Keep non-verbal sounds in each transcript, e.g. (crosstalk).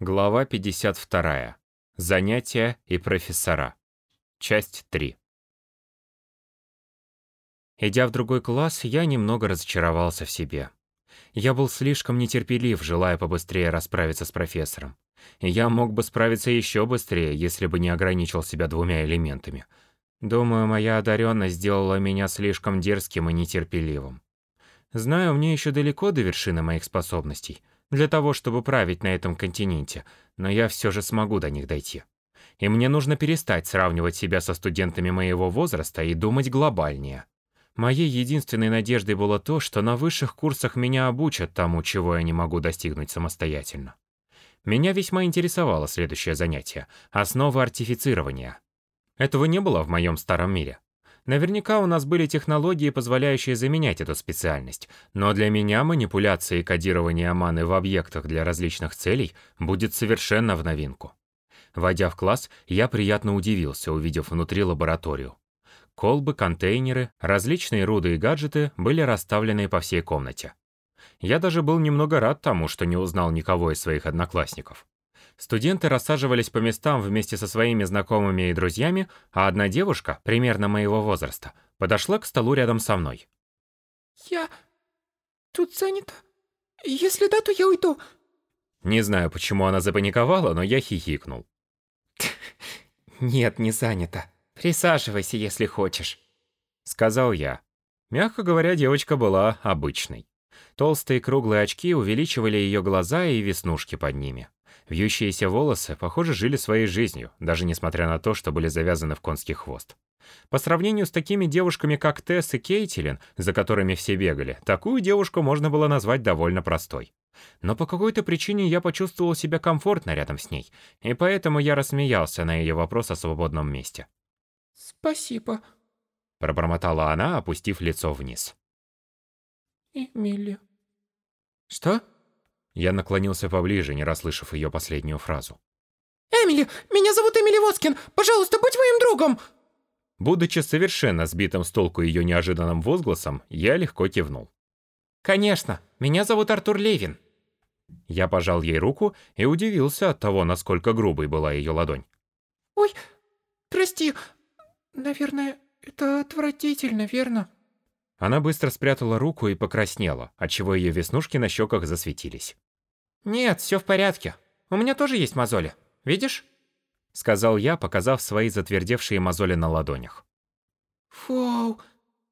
Глава 52. Занятия и профессора. Часть 3. Идя в другой класс, я немного разочаровался в себе. Я был слишком нетерпелив, желая побыстрее расправиться с профессором. я мог бы справиться еще быстрее, если бы не ограничил себя двумя элементами. Думаю, моя одаренность сделала меня слишком дерзким и нетерпеливым. Знаю, мне еще далеко до вершины моих способностей – для того, чтобы править на этом континенте, но я все же смогу до них дойти. И мне нужно перестать сравнивать себя со студентами моего возраста и думать глобальнее. Моей единственной надеждой было то, что на высших курсах меня обучат тому, чего я не могу достигнуть самостоятельно. Меня весьма интересовало следующее занятие – основы артифицирования. Этого не было в моем старом мире. Наверняка у нас были технологии, позволяющие заменять эту специальность, но для меня манипуляция и кодирование маны в объектах для различных целей будет совершенно в новинку. Войдя в класс, я приятно удивился, увидев внутри лабораторию. Колбы, контейнеры, различные руды и гаджеты были расставлены по всей комнате. Я даже был немного рад тому, что не узнал никого из своих одноклассников. Студенты рассаживались по местам вместе со своими знакомыми и друзьями, а одна девушка, примерно моего возраста, подошла к столу рядом со мной. «Я... тут занята. Если да, то я уйду». Не знаю, почему она запаниковала, но я хихикнул. (laughs) «Нет, не занята. Присаживайся, если хочешь», — сказал я. Мягко говоря, девочка была обычной. Толстые круглые очки увеличивали ее глаза и веснушки под ними. Вьющиеся волосы, похоже, жили своей жизнью, даже несмотря на то, что были завязаны в конский хвост. По сравнению с такими девушками, как Тесс и Кейтилин, за которыми все бегали, такую девушку можно было назвать довольно простой. Но по какой-то причине я почувствовал себя комфортно рядом с ней, и поэтому я рассмеялся на ее вопрос о свободном месте. «Спасибо», — пробормотала она, опустив лицо вниз. «Эмили». «Что?» Я наклонился поближе, не расслышав ее последнюю фразу. «Эмили! Меня зовут Эмили Воскин! Пожалуйста, будь моим другом!» Будучи совершенно сбитым с толку ее неожиданным возгласом, я легко кивнул. «Конечно! Меня зовут Артур Левин!» Я пожал ей руку и удивился от того, насколько грубой была ее ладонь. «Ой, прости. Наверное, это отвратительно, верно?» Она быстро спрятала руку и покраснела, отчего ее веснушки на щеках засветились. «Нет, все в порядке. У меня тоже есть мозоли. Видишь?» Сказал я, показав свои затвердевшие мозоли на ладонях. «Вау,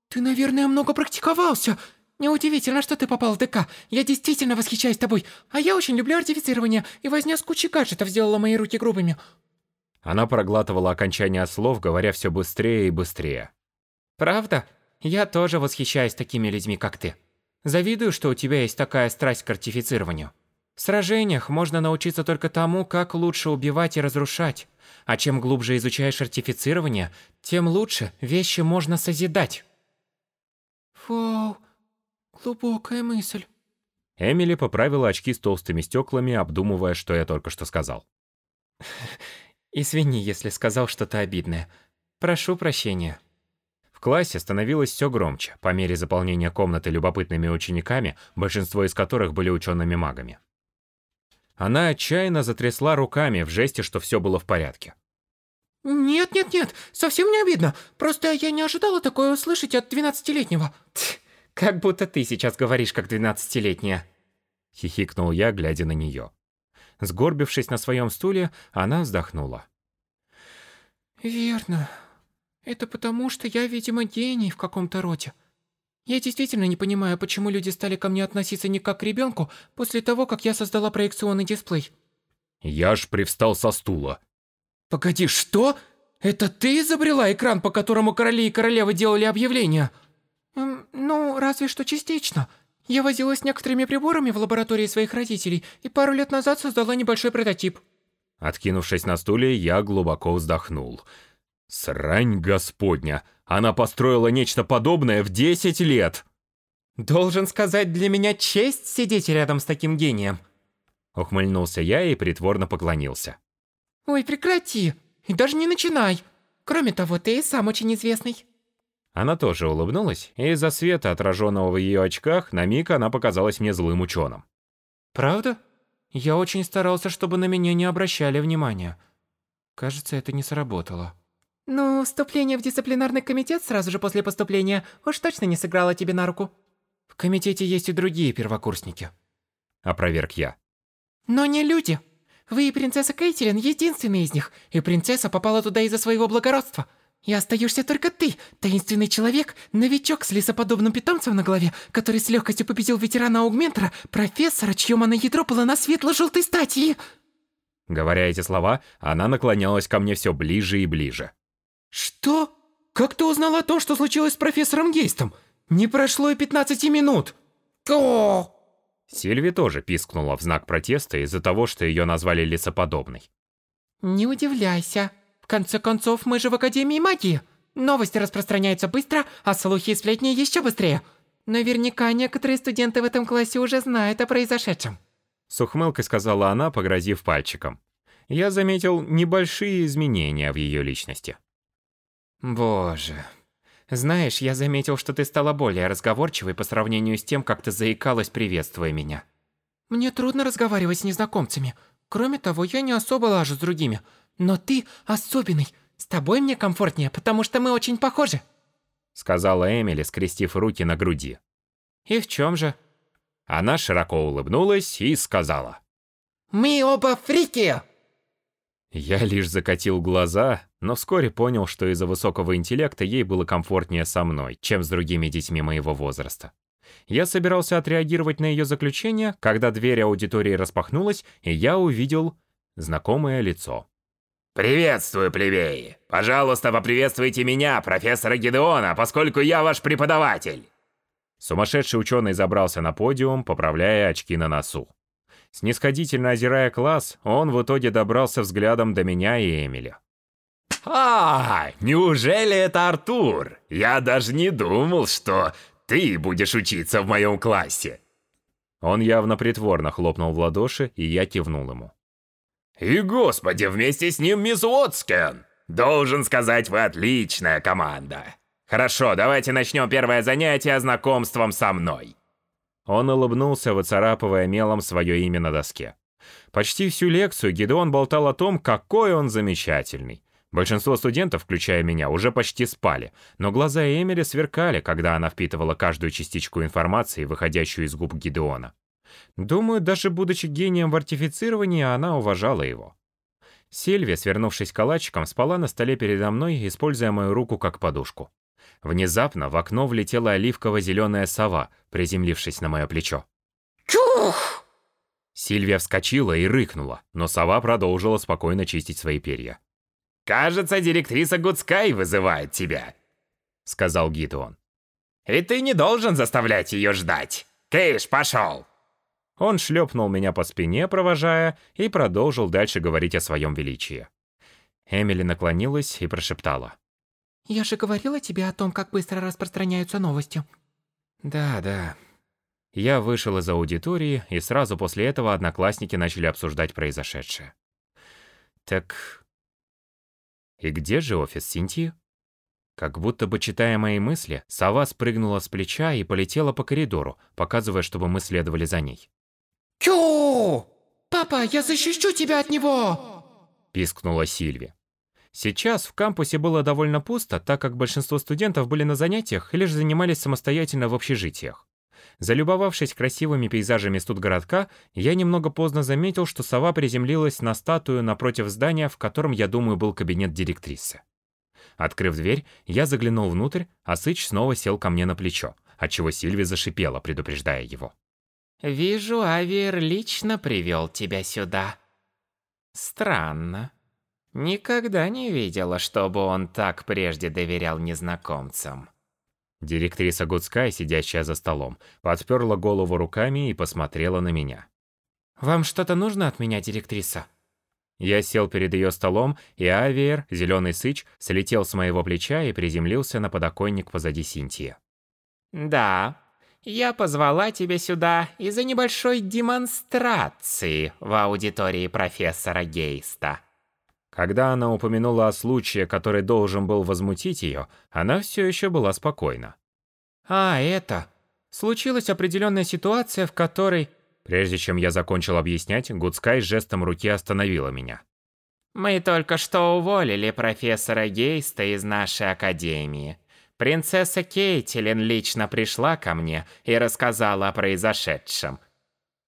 ты, наверное, много практиковался. Неудивительно, что ты попал в ДК. Я действительно восхищаюсь тобой. А я очень люблю артифицирование, и возня с кучей гаджетов сделала мои руки грубыми». Она проглатывала окончания слов, говоря все быстрее и быстрее. «Правда? Я тоже восхищаюсь такими людьми, как ты. Завидую, что у тебя есть такая страсть к артифицированию. В сражениях можно научиться только тому, как лучше убивать и разрушать. А чем глубже изучаешь артифицирование, тем лучше вещи можно созидать. Вау, глубокая мысль. Эмили поправила очки с толстыми стеклами, обдумывая, что я только что сказал. (laughs) Извини, если сказал что-то обидное. Прошу прощения. В классе становилось все громче, по мере заполнения комнаты любопытными учениками, большинство из которых были учеными-магами. Она отчаянно затрясла руками в жесте, что все было в порядке. «Нет, нет, нет, совсем не обидно. Просто я не ожидала такое услышать от двенадцатилетнего». «Как будто ты сейчас говоришь, как двенадцатилетняя», — хихикнул я, глядя на нее. Сгорбившись на своем стуле, она вздохнула. «Верно. Это потому, что я, видимо, гений в каком-то роде. Я действительно не понимаю, почему люди стали ко мне относиться не как к ребенку после того, как я создала проекционный дисплей. Я аж привстал со стула. Погоди, что? Это ты изобрела экран, по которому короли и королевы делали объявления? Эм, ну, разве что частично. Я возилась с некоторыми приборами в лаборатории своих родителей и пару лет назад создала небольшой прототип. Откинувшись на стуле, я глубоко вздохнул. Срань господня, она построила нечто подобное в 10 лет. Должен сказать, для меня честь сидеть рядом с таким гением. Ухмыльнулся я и притворно поклонился. Ой, прекрати, и даже не начинай. Кроме того, ты и сам очень известный. Она тоже улыбнулась, и из-за света, отраженного в ее очках, на миг она показалась мне злым ученым. Правда? Я очень старался, чтобы на меня не обращали внимания. Кажется, это не сработало. Ну, вступление в дисциплинарный комитет сразу же после поступления уж точно не сыграло тебе на руку. В комитете есть и другие первокурсники. Опроверг я. Но не люди. Вы и принцесса Кейтилин единственные из них, и принцесса попала туда из-за своего благородства. И остаешься только ты, таинственный человек, новичок с лесоподобным питомцем на голове, который с легкостью победил ветерана Аугментера, профессора, чье моноядро было на светло-желтой статьи. Говоря эти слова, она наклонялась ко мне все ближе и ближе. Что? Как ты узнал о том, что случилось с профессором Гейстом? Не прошло и 15 минут. О! Сильви тоже пискнула в знак протеста из-за того, что ее назвали лесоподобной. Не удивляйся. В конце концов, мы же в Академии магии. Новости распространяются быстро, а слухи и сплетни еще быстрее. Наверняка некоторые студенты в этом классе уже знают о произошедшем. С ухмылкой сказала она, погрозив пальчиком. Я заметил небольшие изменения в ее личности. Боже. Знаешь, я заметил, что ты стала более разговорчивой по сравнению с тем, как ты заикалась, приветствуя меня. Мне трудно разговаривать с незнакомцами. Кроме того, я не особо лажу с другими. Но ты особенный. С тобой мне комфортнее, потому что мы очень похожи. Сказала Эмили, скрестив руки на груди. И в чем же? Она широко улыбнулась и сказала. Мы оба фрики! Я лишь закатил глаза, но вскоре понял, что из-за высокого интеллекта ей было комфортнее со мной, чем с другими детьми моего возраста. Я собирался отреагировать на ее заключение, когда дверь аудитории распахнулась, и я увидел знакомое лицо. «Приветствую, плебеи! Пожалуйста, поприветствуйте меня, профессора Гидеона, поскольку я ваш преподаватель!» Сумасшедший ученый забрался на подиум, поправляя очки на носу. Снисходительно озирая класс, он в итоге добрался взглядом до меня и Эмили. «А, неужели это Артур? Я даже не думал, что ты будешь учиться в моем классе!» Он явно притворно хлопнул в ладоши, и я кивнул ему. «И господи, вместе с ним мисс Уотскен! Должен сказать, вы отличная команда!» «Хорошо, давайте начнем первое занятие знакомством со мной!» Он улыбнулся, выцарапывая мелом свое имя на доске. Почти всю лекцию Гидеон болтал о том, какой он замечательный. Большинство студентов, включая меня, уже почти спали, но глаза Эмили сверкали, когда она впитывала каждую частичку информации, выходящую из губ Гидеона. Думаю, даже будучи гением в артифицировании, она уважала его. Сильвия, свернувшись калачиком, спала на столе передо мной, используя мою руку как подушку. Внезапно в окно влетела оливково-зеленая сова, приземлившись на мое плечо. Чух! Сильвия вскочила и рыкнула, но сова продолжила спокойно чистить свои перья. «Кажется, директриса Гудскай вызывает тебя», — сказал Гидеон. «И ты не должен заставлять ее ждать. Кейш, пошел!» Он шлепнул меня по спине, провожая, и продолжил дальше говорить о своем величии. Эмили наклонилась и прошептала. Я же говорила тебе о том, как быстро распространяются новости. Да, да. Я вышел из аудитории, и сразу после этого одноклассники начали обсуждать произошедшее. Так... И где же офис Синтии? Как будто бы читая мои мысли, сова спрыгнула с плеча и полетела по коридору, показывая, чтобы мы следовали за ней. «Кю! Папа, я защищу тебя от него!» Пискнула Сильви. Сейчас в кампусе было довольно пусто, так как большинство студентов были на занятиях или же занимались самостоятельно в общежитиях. Залюбовавшись красивыми пейзажами студгородка, я немного поздно заметил, что сова приземлилась на статую напротив здания, в котором, я думаю, был кабинет директрисы. Открыв дверь, я заглянул внутрь, а Сыч снова сел ко мне на плечо, отчего Сильви зашипела, предупреждая его. «Вижу, Авиер лично привел тебя сюда. Странно. Никогда не видела, чтобы он так прежде доверял незнакомцам». Директриса Гудскай, сидящая за столом, подперла голову руками и посмотрела на меня. «Вам что-то нужно от меня, директриса?» Я сел перед ее столом, и Авиер, зеленый сыч, слетел с моего плеча и приземлился на подоконник позади Синтии. «Да, я позвала тебя сюда из-за небольшой демонстрации в аудитории профессора Гейста». Когда она упомянула о случае, который должен был возмутить ее, она все еще была спокойна. «А, это... Случилась определенная ситуация, в которой Прежде чем я закончил объяснять, Гудскай жестом руки остановила меня. Мы только что уволили профессора Гейста из нашей академии. Принцесса Кейтилин лично пришла ко мне и рассказала о произошедшем.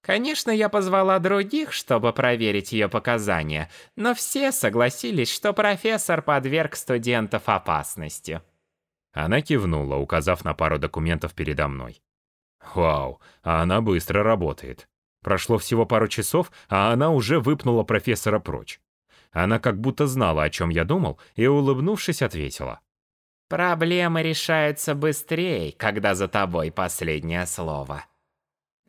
Конечно, я позвала других, чтобы проверить ее показания, но все согласились, что профессор подверг студентов опасности. Она кивнула, указав на пару документов передо мной. Вау, а она быстро работает. Прошло всего пару часов, а она уже выпнула профессора прочь. Она как будто знала, о чем я думал, и, улыбнувшись, ответила. «Проблемы решаются быстрее, когда за тобой последнее слово».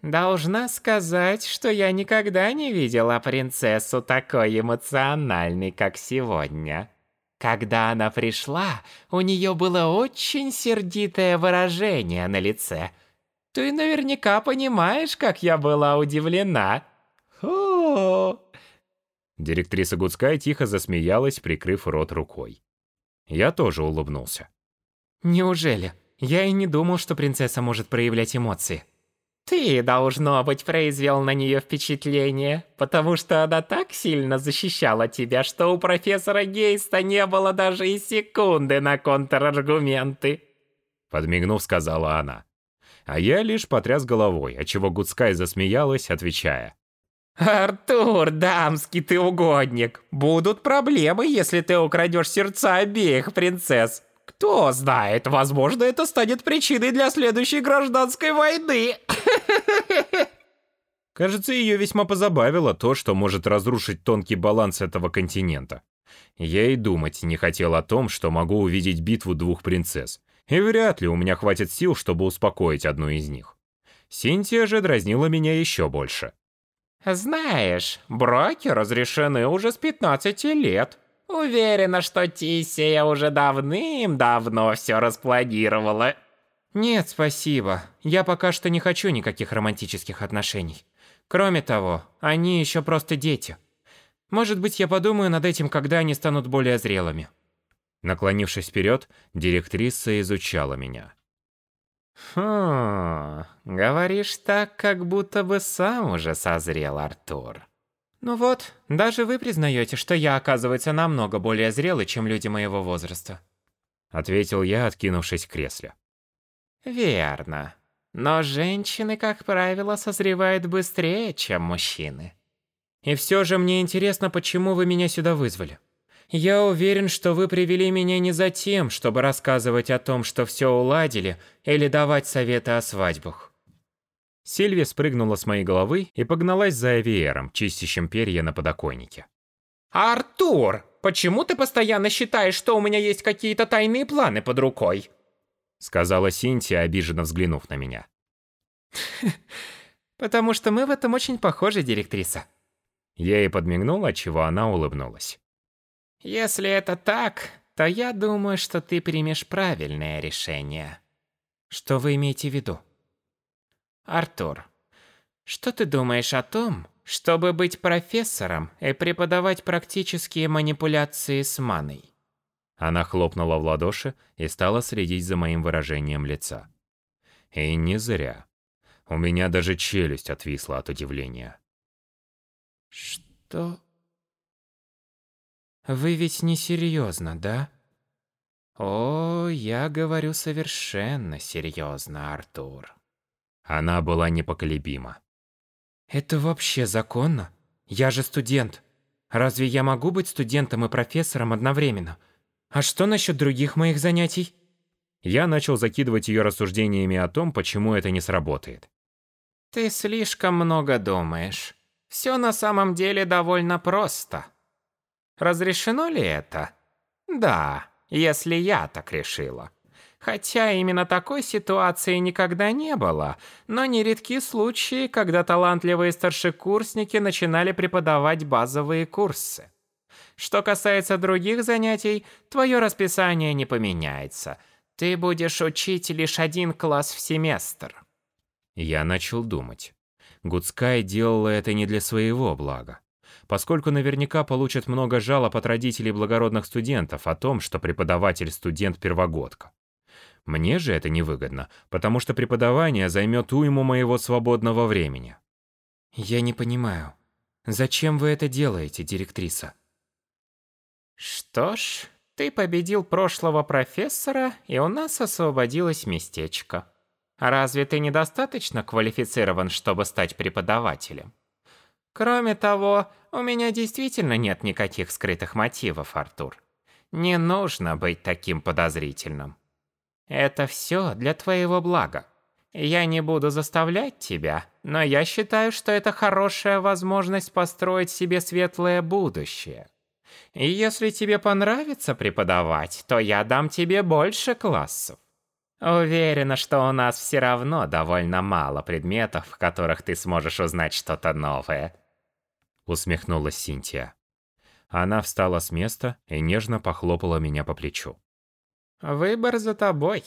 Должна сказать, что я никогда не видела принцессу такой эмоциональной, как сегодня. Когда она пришла, у нее было очень сердитое выражение на лице. Ты наверняка понимаешь, как я была удивлена. Фу. Директриса Гудская тихо засмеялась, прикрыв рот рукой. Я тоже улыбнулся. Неужели? Я и не думал, что принцесса может проявлять эмоции. Ты, должно быть, произвел на нее впечатление, потому что она так сильно защищала тебя, что у профессора Гейста не было даже и секунды на контраргументы. Подмигнув, сказала она. А я лишь потряс головой, отчего Гудскай засмеялась, отвечая. «Артур, дамский ты угодник. Будут проблемы, если ты украдешь сердца обеих принцесс. Кто знает, возможно, это станет причиной для следующей гражданской войны». (laughs) Кажется, ее весьма позабавило то, что может разрушить тонкий баланс этого континента. Я и думать не хотел о том, что могу увидеть битву двух принцесс. И вряд ли у меня хватит сил, чтобы успокоить одну из них. Синтия же дразнила меня еще больше. «Знаешь, браки разрешены уже с 15 лет. Уверена, что Тисия уже давным-давно все распланировала». «Нет, спасибо. Я пока что не хочу никаких романтических отношений. Кроме того, они еще просто дети. Может быть, я подумаю над этим, когда они станут более зрелыми». Наклонившись вперед, директриса изучала меня. «Хм, говоришь так, как будто бы сам уже созрел, Артур». «Ну вот, даже вы признаете, что я, оказывается, намного более зрелый, чем люди моего возраста». Ответил я, откинувшись в кресле. «Верно. Но женщины, как правило, созревают быстрее, чем мужчины». «И все же мне интересно, почему вы меня сюда вызвали?» Я уверен, что вы привели меня не за тем, чтобы рассказывать о том, что все уладили, или давать советы о свадьбах. Сильвия спрыгнула с моей головы и погналась за Эвиером, чистящим перья на подоконнике. «Артур, почему ты постоянно считаешь, что у меня есть какие-то тайные планы под рукой?» Сказала Синтия, обиженно взглянув на меня. (laughs) «Потому что мы в этом очень похожи, директриса». Я ей подмигнул, отчего она улыбнулась. Если это так, то я думаю, что ты примешь правильное решение. Что вы имеете в виду? Артур, что ты думаешь о том, чтобы быть профессором и преподавать практические манипуляции с маной? Она хлопнула в ладоши и стала следить за моим выражением лица. И не зря. У меня даже челюсть отвисла от удивления. Что вы ведь не серьезно, да? О, я говорю совершенно серьезно, Артур. Она была непоколебима. Это вообще законно? Я же студент. Разве я могу быть студентом и профессором одновременно? А что насчет других моих занятий? Я начал закидывать ее рассуждениями о том, почему это не сработает. Ты слишком много думаешь. Все на самом деле довольно просто. Разрешено ли это? Да, если я так решила. Хотя именно такой ситуации никогда не было, но нередки случаи, когда талантливые старшекурсники начинали преподавать базовые курсы. Что касается других занятий, твое расписание не поменяется. Ты будешь учить лишь один класс в семестр. Я начал думать. Гудскай делала это не для своего блага поскольку наверняка получат много жалоб от родителей благородных студентов о том, что преподаватель студент-первогодка. Мне же это невыгодно, потому что преподавание займет уйму моего свободного времени. Я не понимаю, зачем вы это делаете, директриса? Что ж, ты победил прошлого профессора, и у нас освободилось местечко. Разве ты недостаточно квалифицирован, чтобы стать преподавателем? Кроме того, у меня действительно нет никаких скрытых мотивов, Артур. Не нужно быть таким подозрительным. Это все для твоего блага. Я не буду заставлять тебя, но я считаю, что это хорошая возможность построить себе светлое будущее. И если тебе понравится преподавать, то я дам тебе больше классов. Уверена, что у нас все равно довольно мало предметов, в которых ты сможешь узнать что-то новое. Усмехнулась Синтия. Она встала с места и нежно похлопала меня по плечу. Выбор за тобой.